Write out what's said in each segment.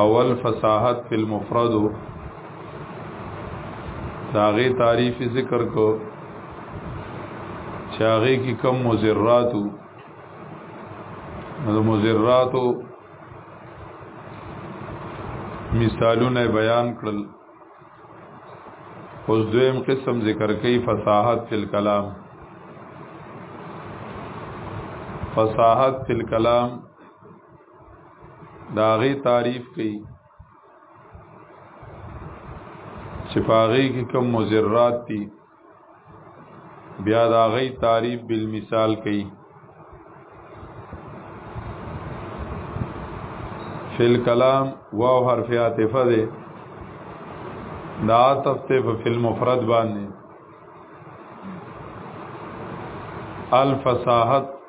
اول فصاحت فی المفرد داغه تعریف ذکر کو چاغه کی کم مزراتو د مزراتو مثالونه بیان کړل اوس دویم قسم ذکر کوي فصاحت فی الكلام فصاحت فی الكلام دا غي تعریف کوي چې پاغي کې کوم مزرات دي بیا دا غي تعریف بالمثال کوي فل کلام واو حرف عاطفه ده دا تفته په فل مفرد باندې الفصاحت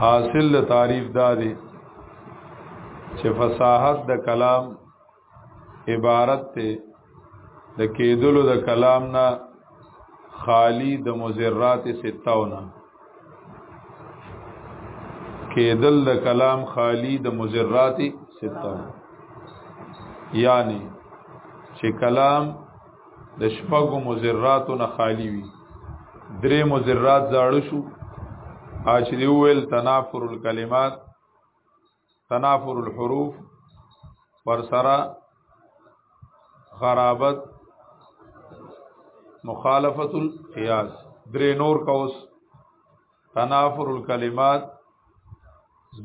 حاصل د تعریف دا دی چې فصاحت د کلام عبارت ته د کېدلو د کلام نه خالی د مزرات ستاونه کېدل د کلام خالی د مزرات ستاونه یعنی چې کلام د شپږو مزراتو نه خالی وي درې مزرات زاړه شو اچ دی ویل تنافر الکلمات تنافر الحروف پر سره غرابت مخالفت القياس درې نور کوس تنافر الكلمات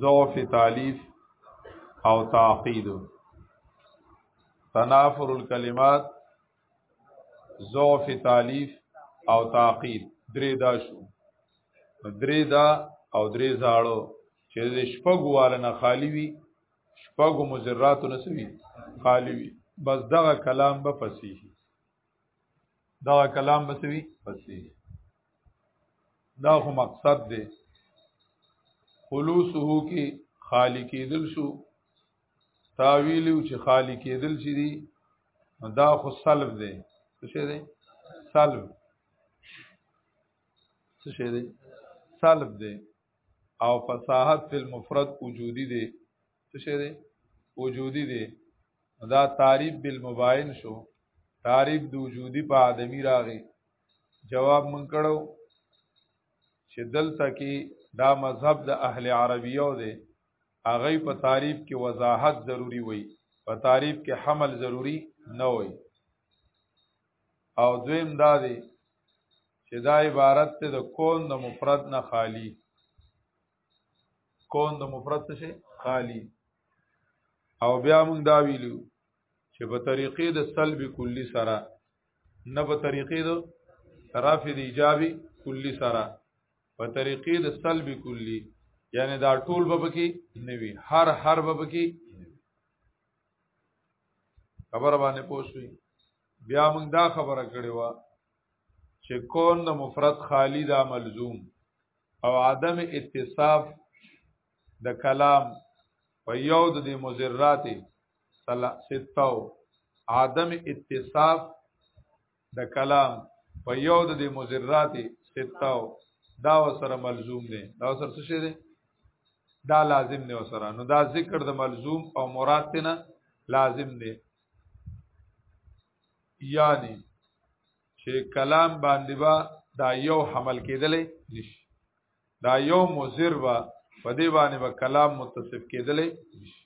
ضعف تالیف او تعقید تنافر الكلمات ضعف تالیف او تعقید درې دا شو درې دا او درې زاړو چې د شپږو والا نه خالی وي شپږو مزراتو نه سوي خالی وي بس دغه کلام به فصیح دغه کلام به سوي فصیح دا خو مقصد دی خلوصه کې خالی کېدل شو تاویلو چې خالی کېدل چې دي دا خو سلب دی څه شي دی سلب څه شي دی سلب دی او فصاحت فی المفرد وجودی دی څه شي دی وجودی دی دا تعریف بالمباین شو تعریف د وجودی په ادمی راغی جواب من کړو چې دلته کې دا مذهب د اهل عربیو دی هغه په تعریف کې وضاحت ضروری وي په تعریف کې حمل ضروری نه وي او دویم دا دی چې دا عبارت ته د کون د مفرد نه خالی کون د مفرد څه خالی او بیا موږ دا ویلو چې په طریقې د سلب کلی سره نه په طریقې د رافع د ایجابي کلی سره په طریقې د سلب کلی یعنی دا ټول به پکې نه وي هر هر به پکې خبر باندې پوښوي بیا موږ دا خبره کړې و چې کون د مفرد خالی دا ملزوم او عدم اتصاف د کلام په یو د دې مزرات ستو عدم اتصاف د کلام په یو د دې مزرات ستاو دا وسره ملزوم دی دا وسره څه شی دی دا لازم دی وسره نو دا ذکر د ملزوم او مراد ته نه لازم دی یعنی چې کلام باندې با دا یو حمل کېدلې نشي دا یو مزر با په دې باندې با کلام متصف کېدلې نشي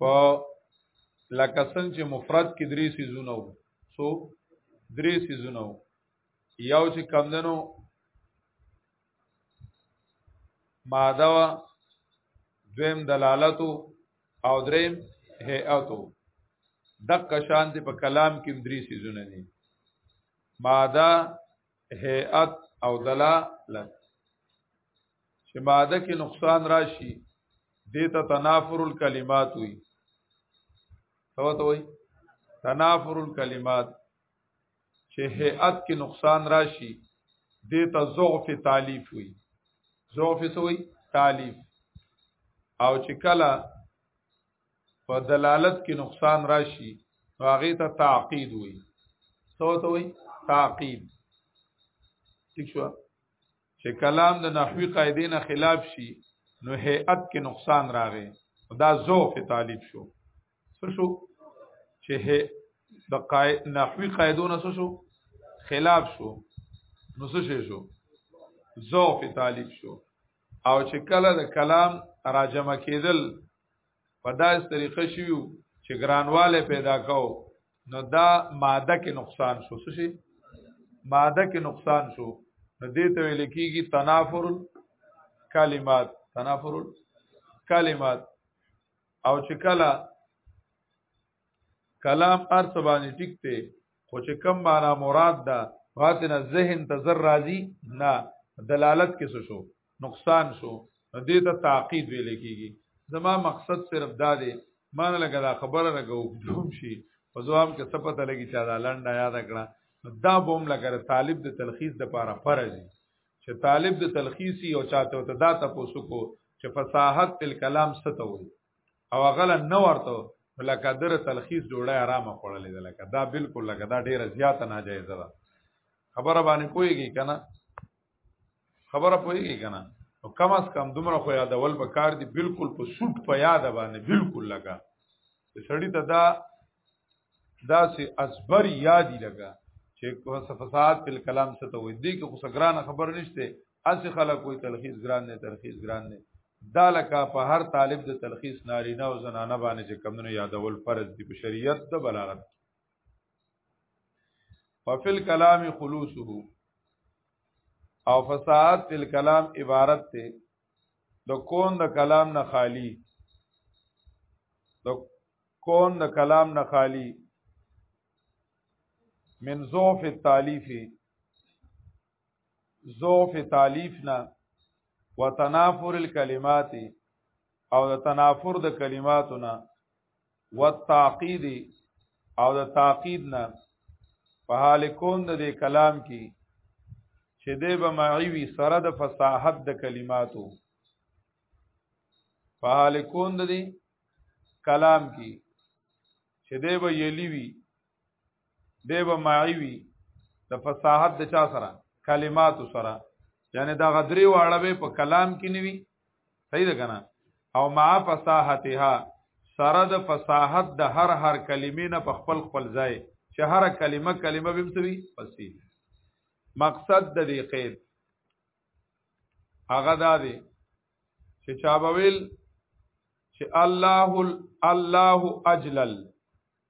په لکه څنګه چې مفرد کې درې سيزونه وو سو درې سيزونه وو یو چې کمدنو ماده وا دویم دلالتو او دریم هيئتو دقه شان دي په کلام کې درې سيزونه دي ماده هيئت او دلالت چې ماده کې نقصان راشي دیتا تنافر الکلمات وي څه ته وي تنافر الکلمات چې هيئت کې نقصان راشي دیتا ضعف تالیف وي ضعف څه وي تالیف او چې کله په دلالت کې نقصان راشي هغه ته تعقید وي څه ته وي تعقید ٹھیک شو چې کلام د نحوی قاعده نه خلاف شي نو هيئت کې نقصان راغی دا ذوق طالب شو څه شو چې د قاعده نحوی قاعده نه شو خلاف شو نو څه شو ذوق طالب شو او چې کله د کلام راجمه کېدل په داسې طریقه شیو چې ګرانواله پیدا کو نو دا ماده کې نقصان شو څه شي ماده کې نقصان شو نو دې ته ویل کېږي تنافر کلمات تنافر کلمات او چې کله کلام ارس باندې ټیک ته خو چې کم معنا مراد ده فاتنه ذهن ته زر راضی نه دلالت کې څه شو نقصان شو دې ته تعقید ویل کېږي زما مقصد صرف دا دی مان لګه دا خبره لګه وګدوم شي په ځواب کې څه پته لګي چې دا لنډه یاد کړه دا بوم لګره طالب د تلخیص د پاره فرض دي چې طالب د تلخیصي او چاته ته دا تاسو کو چې فصاحت الکلام ستوي او هغه له نه ورته لکه در تلخیص ډوړی آرامه خوړلې ده لکه دا بالکل لکه دا ډیره زیاته ناجایزه ده خبره باندې پوهیږي که نه خبره پوهیږي که نه نو کم از کم دومره خو یادول به کار دي بالکل په سوټ په یاد باندې بالکل لګا سړی ته دا داسې ازبر یادی لګا چې فساد په کلام څه ته وې دي کې خو سګران خبر نشته اسی خلک کوئی تلخیص ګران نه تلخیص ګران نه دا لکه په هر طالب د تلخیص نارینه او زنانه باندې چې کمونو یادول فرض دي په شریعت د بلاغت ففل کلام خلوصه او فساد فی الكلام عبارت ته د کون د کلام نه خالی د کون د کلام نه خالی من ضعف التالیف ضعف تالیف نه وتنافر الكلمات او د تنافر د کلماتو نه والتعقید او د تعقید نه په حال کون د کلام کې چې دی به معی وي سره د فصاحت د کلماتو په حال کون د کلام کې چې دی به یلی وي دی به معي وي د فصاحت د چا سره کلمات سره یعنی دا غدری واړه به په کلام کې نیوي صحیح ده کنه او مع فصاحتها سره د فصاحت د هر هر کلمې نه په خپل خپل ځای چې هر کلمه کلمه بیم سوي فصیح مقصد د دې قید هغه دا دی چې چا بویل چې الله الله اجلل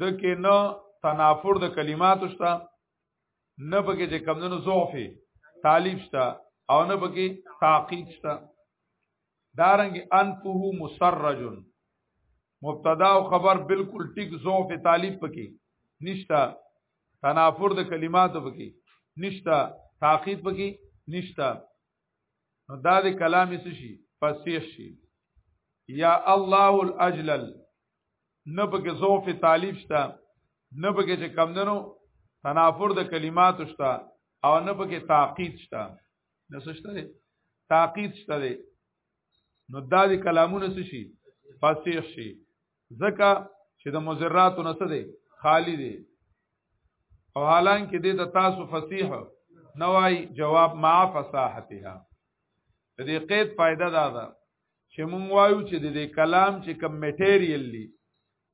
د کې نه تنافر د کلماتو شته نه پکې چې کمونو ضعف طالب شته او نه پکې تحقیق شته دارنګ انفه مسرج مبتدا او خبر بالکل ټیک ضعف طالب پکې نشتا تنافر د کلماتو پکې نشتا تحقیق پکې نشتا نو دا د کلام څه شي فصیح شي یا الله الاجلل نه پکې ضعف تالیف شته نه پکې چې کمندنو تنافر د کلماتو شته او نه پکې تعقید شته نه شته دی تعقید شته دی نو دا دي کلامونه څه شي فصیح شي ځکه چې د مزراتو نه څه دی خالی دی او حالانکه دې ته تاسو فصیح نوای جواب مع فصاحتها دې قید فائدہ دا ده چې مونږ وایو چې د دې کلام چې کم میټیریل دی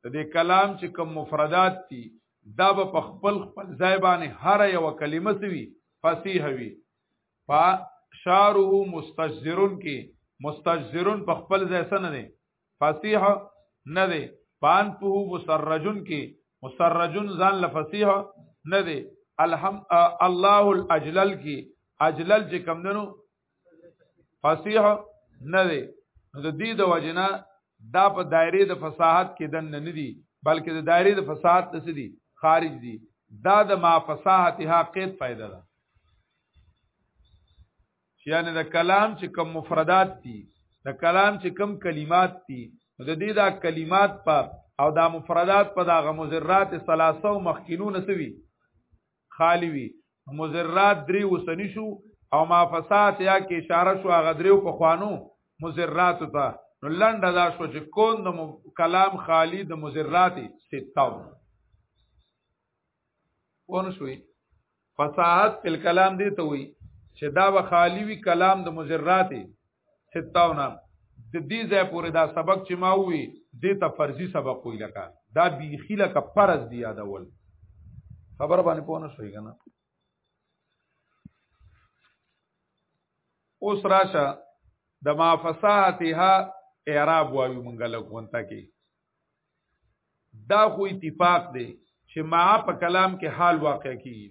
د دې کلام چې کم مفردات دي دا به په خپل خپل ځای باندې هر یو کلمه سوي فصیح وي فا شعره مستجزرون کې مستجزرون په خپل ځای سن نه فصیح نه دی پان په مسرجون کې مسرجون ځان لفصیح نه دی الحم الله الاجلل کې اجلل چې کم دنو فصیح نه دی نو د دې د وجنه دا په دایره د فصاحت کې دن نه دی بلکې د دایره د فصاحت څخه څه دی خارج دی دا د ما فصاحتها قید فائدہ ده چې یعنی د کلام چې کم مفردات دي د کلام چې کم کلمات دي د دې دا کلمات په او دا مفردات په دا غمزرات ثلاثه مخکینو نسوي خالی وي مزرات درې وسنی شو او ما فساد یا کې اشاره شو هغه درې په خوانو مزرات ته نو لنډه دا شو چې کون د کلام خالی د مزرات ستاو ونه شوي فصاحت په کلام دی ته وي چې دا به خالی وي کلام د مزرات ستاونه د دې ځای پورې دا سبق چې ما وی دې ته فرضي سبق وی لکه دا بیخی لکه فرض دی یادول خبر باندې پوه نه شوي کنه اوس راشه د ما فصاحتها اعراب وایو مونږ لګونتا کې دا خو اتفاق دی چې ما په کلام کې حال واقع کیږي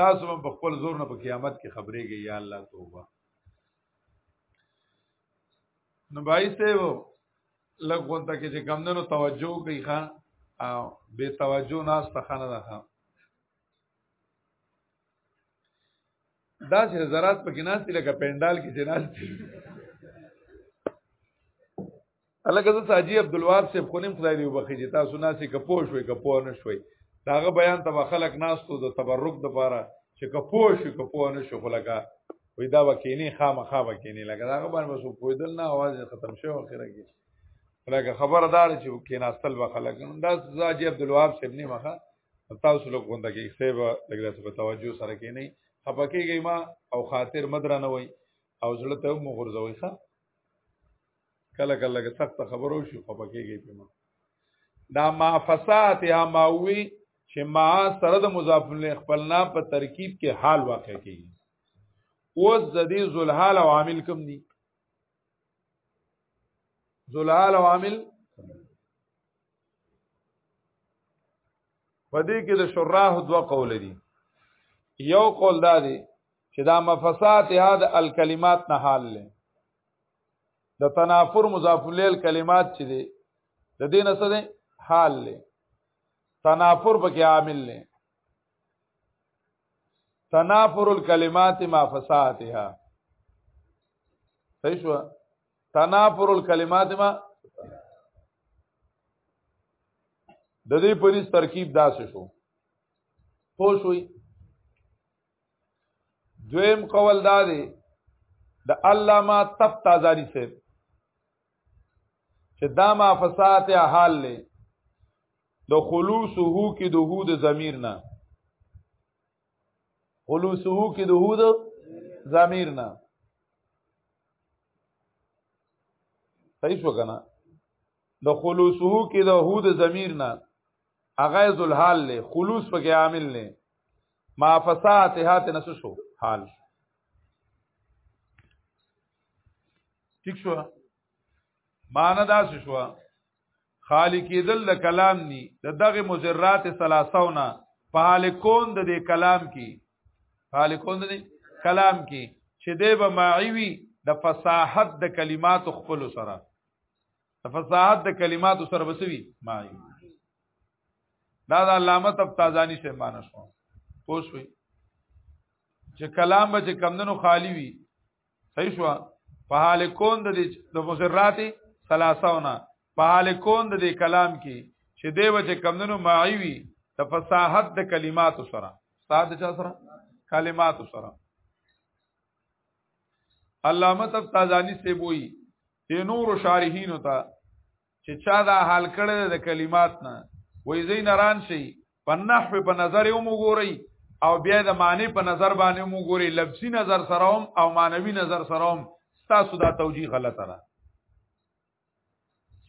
تاسو هم په خپل زور نه په قیامت کې خبرېږي یا الله توبه نو بای سیو لږ غونته کې چې کمندونو توجه کوي ښا او بے توجه ناس ته خانه ده ښا دا چې زرات په کې ناس لکه پندال کې چې ناس دي الګه زه حاجی عبد الواب صاحب خونیم خدای دی وبخې چې تاسو ناسي کپو شوي کپو نه شوي داغه بیان ته خلک ناستو د تبرک د پاره چې کپو شي کپو نه شو خلکا وې دا وکینی خامخا وکینی لکه داغه باندې وسو پویدل نه आवाज ختم شو اخره کې لکه خبردار چې کیناستل به خلک دا حاجی عبد الواب صاحب نه مخه تاسو لوګ غونډه کې سیب لګره څه توجه سره کې نه خپکیږي ما او خاطر مدرنه وای او زړه ته مو غرزوي ښه کله کله که سخت خبرو شي خو پکېږي په ما دا ما فسات یا ما وی چې ما سره د مضاف له خپل نام په ترکیب کې حال واقع کیږي اوس د دې ذلحال او عامل کوم دي ذلحال او عامل پدې کې د شراح دوه قول دي یو قول دا دی چې دا مفسات هدا الکلمات نه حال لې د تنافر مضاف الیل کلمات چې دي د دې نه څه دي حال لې تنافر پکې عامل لې تنافر الکلمات ما فساتها صحیح شو تنافر الکلمات ما د دې پولیس ترکیب داسې شو پوه شوي دویم قول دا دی د علامه تب تازاری صاحب چې دا ما فسات حال لې د خلوصه کې د هود ضمیر نه خلوصه کې د هود ضمیر نه صحیح شو کنه د خلوصه کې د هود ضمیر نه اغه ذل حال له خلوص پکې عامل نه ما فساتها تنس شو حال ٹھیک شو معنا دا شو خالی کېدل د کلام ني د دغه مجرات ثلاثونه په حال کون د دې کلام کې حال کون د دې کلام کې چې د به معوي د فصاحت د کلمات خپل سره فصاحت د کلماتو سره بسوي ما دا د علامه تفتازانی شه مان شو پوښوي چې کلام به چې کمندنو خالی وي صحیح شو په حال کون د د مزرات ثلاثونه په حال کون د کلام کې چې دی به چې کمندنو معي وي د فصاحت د کلماتو سره استاد چا سره کلماتو سره علامه تفتازانی سی بوئی دی نور شارحین ته چې چا دا حال کړی د کلمات نه وای زین ران شي په نحو په نظر یې وګورئ او بیا د معنی په نظر باندې وګورئ لفظي نظر سره هم او معنوي نظر سره هم تاسو دا توجیه غلطه ده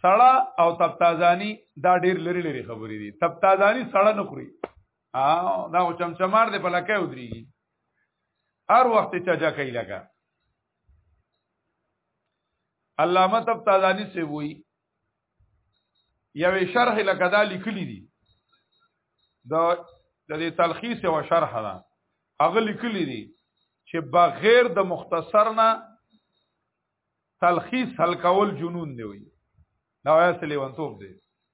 سړه او تپتازانی دا ډیر لري لري خبرې دي تپتازانی سړه نه خوري او دا چمچمار دی په لکه ودرېږي هر وخت چا جا کوي لکه علامه تبتازانی سی وی یو شرح لکه دا لیکلی دی دا د دې تلخیص او شرح دا هغه لیکلی دی چې بغیر د مختصر نه تلخیص حل کول جنون دی وی دا وایسلی ونتوب دی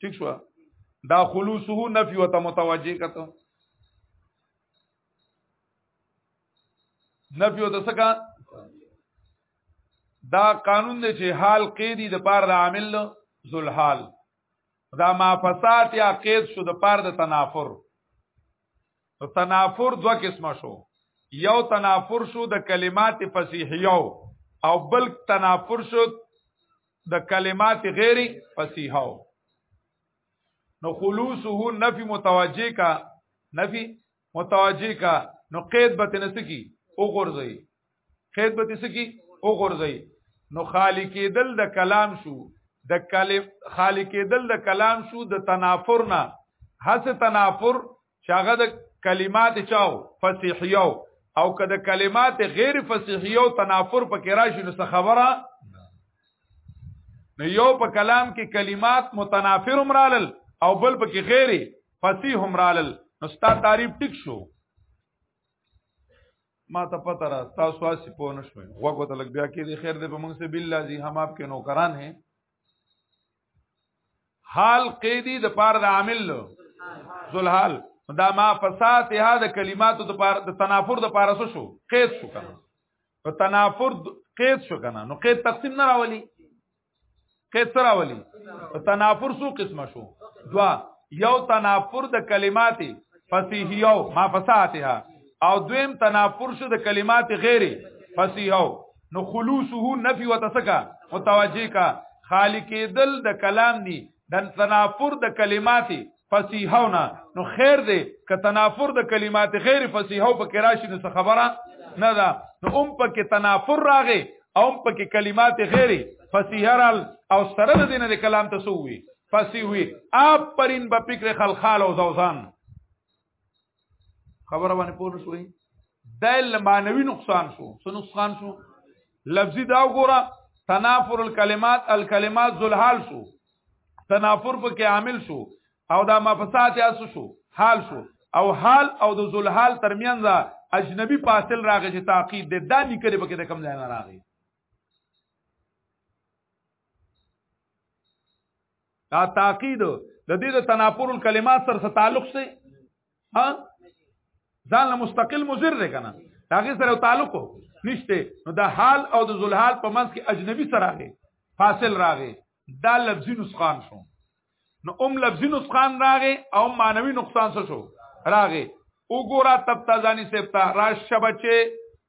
ٹھیک شو دا خلوصه نفی وته متوجه کته نفی وته سکا دا قانون دی چې حال قیدی د پار د عامل ذل حال دا ما فساد یا قید شو د پار د تنافر نو تنافر دوه قسمه شو یو تنافر شو د کلمات فصیحیو او بل تنافر شو د کلمات غیر فصیحو نو خلوصه نفی متوجه کا نفی متوجه کا نو قید به تنسکی او غرزی قید به تنسکی او غرزی نو خالی کېدل د کلام شو د کلم خالی کېدل د کلام شو د تنافر نه هڅه تنافر چې هغه د کلمات چاو فصیحیو او که د کلمات غیر فصیحیو تنافر پکې راشي نو څه خبره نو یو په کلام کې کلمات متنافر مرالل او بل پکې غیر فصیح مرالل نو ستا تعریف ټیک شو ما ته پته را تاسو اسی پوه نشوي وګوره لګ بیا کې خیر دې په موږ سره بالله جی هم اپ کې نوکران ہیں حال قیدی د پار د عامل ذل حال دا ما فسات ها د کلماتو د پار د تنافر د پار شو قید شو کنه په تنافر قید شو کنه نو قید تقسیم نه راولي قید سره راولي په تنافر سو قسمه شو دوا یو تنافر د کلمات فصیحیو ما فساتها او دویم تنافر شو د کلمات غیر فصیحو نو خلوصه نفي وتسکا متوجه کا خالق دل د کلام ني د تنافر د کلمات فصیحونه نو خیر دی که تنافر د کلمات غیر فصیحو په کراشي نو خبره نه ده نو هم پکې تنافر راغی او هم پکې کلمات غیر فصیحرال او سره د دین د کلام ته سووي فصیح وي اپ پرین په فکر خلخال او زوزان خبره باندې پوه شوې دل معنوي نقصان شو څه نقصان شو لفظي دا وګوره تنافر الکلمات الکلمات ذل حال شو تنافر په کې عامل شو او دا مفسات یاس شو حال شو او حال او د ذل حال ترمنځ اجنبي فاصل راغی چې تعقید د دانی کړي په کې د کم ځای نه راغی دا تاکید د دې د تنافر الکلمات سره څه تعلق سي ها ځان له مستقل مضر دی کنه هغه سره تعلق نشته نو د حال او د ذلحال په منځ کې اجنبي سره راغی فاصل راغی دا لفظي نسخان شو نو ام لفظي نسخان راغی او معنوي نقصان شو راغی وګوره تب تازانی سپتا راشه بچي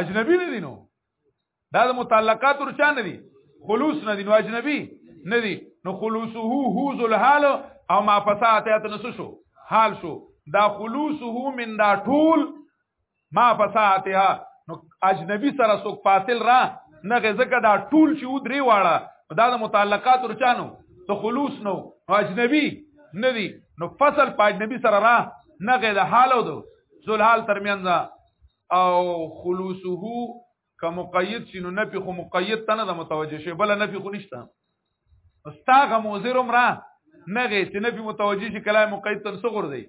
اجنبي نه دي نو دا د متعلقات ورچا نه دي خلوص نه دي نو اجنبي نه دي نو خلوصه هو ذل حال او ما فساته ات نس شو حال شو دا خلوصه من دا ټول ما فساته نو اجنبي سره څوک فاصل را نه غزکه دا ټول چې و درې واړه دا د متعلقات ورچانو ته خلوص نو اجنبي نه دي نو فصل په اجنبي سره را نه غې د حال او د ذلحال ترمنځ او خلوصه که مقید شنو نفی خو مقید ته نه متوجه شي بل نفی خو نشته استاغه موزر عمره نه غي چې نفی متوجه شي کلام مقید ته صغر دی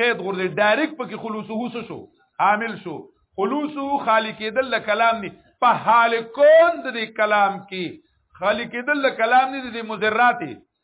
قید غور دی ډایرک پکې خلوصه شو عامل شو خلوصه خالی کېدل له کلام نه په حال کون د کلام کې خالی کېدل له کلام نه د مزراتي